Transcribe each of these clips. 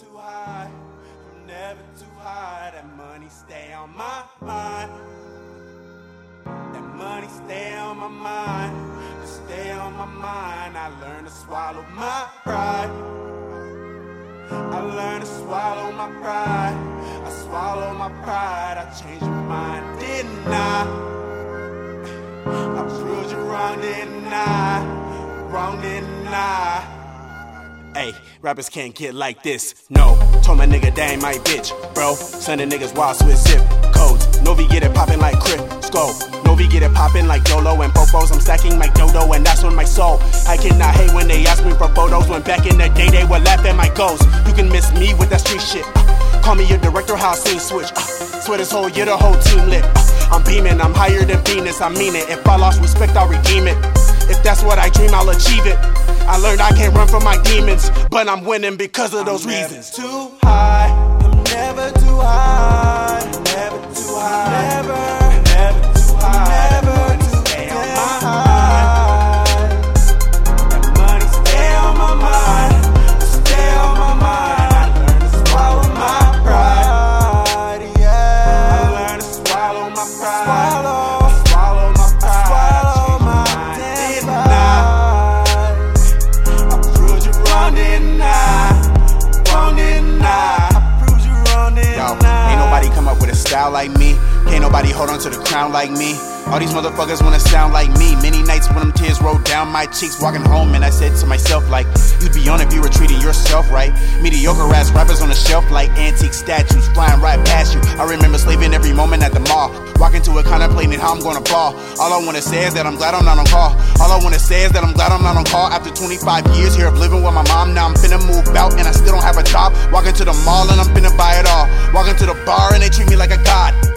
too high. I'm never too high. That money stay on my mind. That money stay on my mind. Stay on my mind. I learned to swallow my pride. I learned to swallow my pride. I swallow my pride. I changed my mind, didn't I? I proved you wrong, didn't I? Wrong, didn't I? Hey, rappers can't get like this. No, told my nigga ain't my bitch, bro. Sending niggas wild with zip codes. Novi get it poppin' like Crisco. Novi get it poppin' like Dolo and Popos. I'm stacking my dodo, and that's on my soul. I cannot hate when they ask me for photos. When back in the day they were laughing my goals. You can miss me with that street shit. Uh, call me your director, how I scene switch. Uh, swear this whole year the whole team lit. Uh, I'm beaming, I'm higher than Venus, I mean it. If I lost respect, I'll redeem it. If that's what I dream, I'll achieve it. I learned I can't run from my demons, but I'm winning because of those I'm reasons. Too high, I'm never too high, never too high, never, never nobody come up with a style like me. Can't nobody hold on to the crown like me. All these motherfuckers wanna sound like me. Many nights when them tears rolled down my cheeks, walking home, and I said to myself, like, you'd be on if you were treating yourself right. Mediocre ass rappers on the shelf like antique statues, flying right past you. I remember slaving every moment at the mall, walking to it, contemplating how I'm gonna fall. All I wanna say is that I'm glad I'm not on call. All I wanna say is that I'm glad I'm not on call. After 25 years here of living with my mom, now I'm finna move out and I still don't have a job. Walking to the mall and I'm finna buy it all. Walking to the bar and they treat me like a god.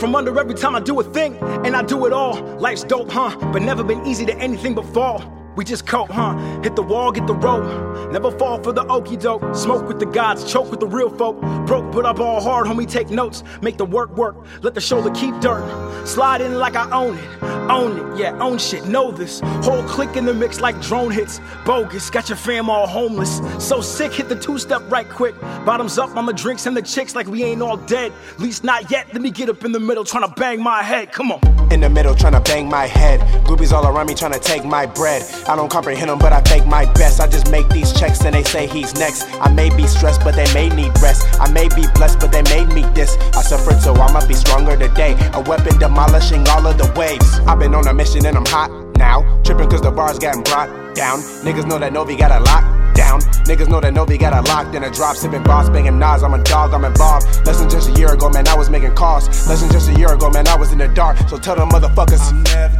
From under every time I do a thing, and I do it all. Life's dope, huh? But never been easy to anything fall. We just cope, huh? Hit the wall, get the rope. Never fall for the okey doke. Smoke with the gods, choke with the real folk. Broke, but I ball hard, homie. Take notes, make the work work. Let the shoulder keep dirt. Slide in like I own it. Own it, yeah, own shit. Know this. Whole click in the mix like drone hits. Bogus, got your fam all homeless. So sick, hit the two step right quick. Bottoms up the drinks and the chicks like we ain't all dead. Least not yet. Let me get up in the middle, tryna bang my head. Come on. In the middle, tryna bang my head. Groupies all around me tryna take my bread. I don't comprehend them, but I fake my best. I just make these checks and they say he's next. I may be stressed, but they may need rest. I may be blessed, but they made me this. I suffered, so I'ma be stronger today. A weapon demolishing all of the waves. I've been on a mission and I'm hot now. Tripping cause the bar's getting brought down. Niggas know that Novi got a lock down. Niggas know that Novi got a locked in a drop, sipping boss, banging Nas. I'm a dog, I'm involved. Less than just a year ago, man, I was making calls. Less than just a year ago, man, I was in the dark. So tell them motherfuckers.